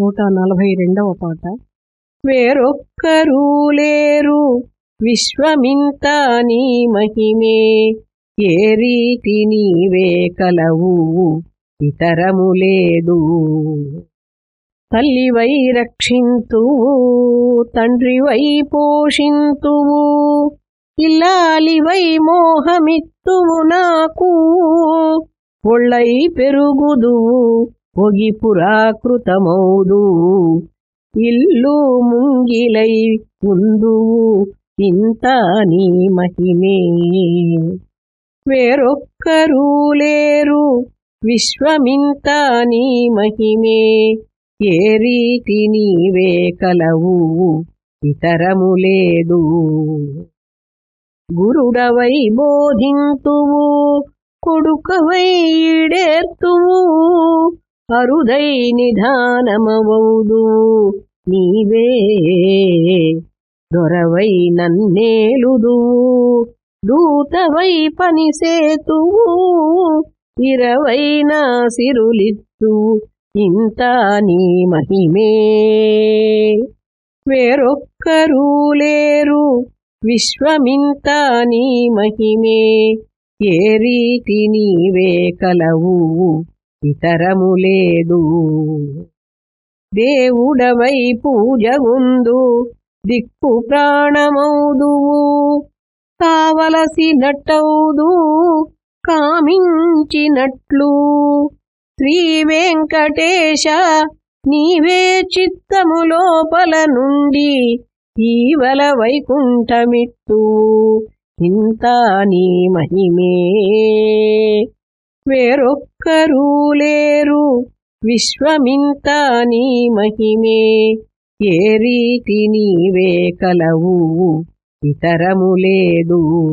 నూట నలభై రెండవ పాట. వేరొక్కరూ లేరు విశ్వమింత నీ మహిమే. ఏ రీతి నీవే కలవు ఇతరము లేదు. తల్లివై రక్షింతువు తండ్రివై పోషింతువు ఇల్లాలివై మోహమిత్తువు నాకు. ఒళ్ళై పెరుగుదువు పొగి పురాకృతమౌదు ఇల్లు ముంగిలై ఉందువు ఇంత నీ మహిమే. వేరొక్కరూ లేరు విశ్వమింత నీ మహిమే. ఏ రీతి నీవే కలవు ఇతరము లేదు. గురుడవై బోధింతువు కొడుకవై ఈడేర్తువు అరుదై నిధానమవౌదు నీవే దొరవై నన్నేలుదు. దూతవై పనిసేతువు ఇరవై నా సిరులిత్తు ఇంత నీ మహిమే. వేరొక్కరూ లేరు విశ్వమింత నీ మహిమే. ఏ రీతి నీవే కలవు. ఇతరము లేదు. దేవుడవై పూజగుందు దిక్కు ప్రాణమౌదువు కావలసినట్టౌదు కామించినట్లు. శ్రీ వెంకటేశ నీవే చిత్తము లోపల నుండి ఈవల వైకుంఠమిత్తు ఇంత నీ మహిమే. వేరొక్కరూ లేరు. విశ్వమింత నీ మహిమే. ఏ రీతి నీవే కలవు. ఇతరము లేదు.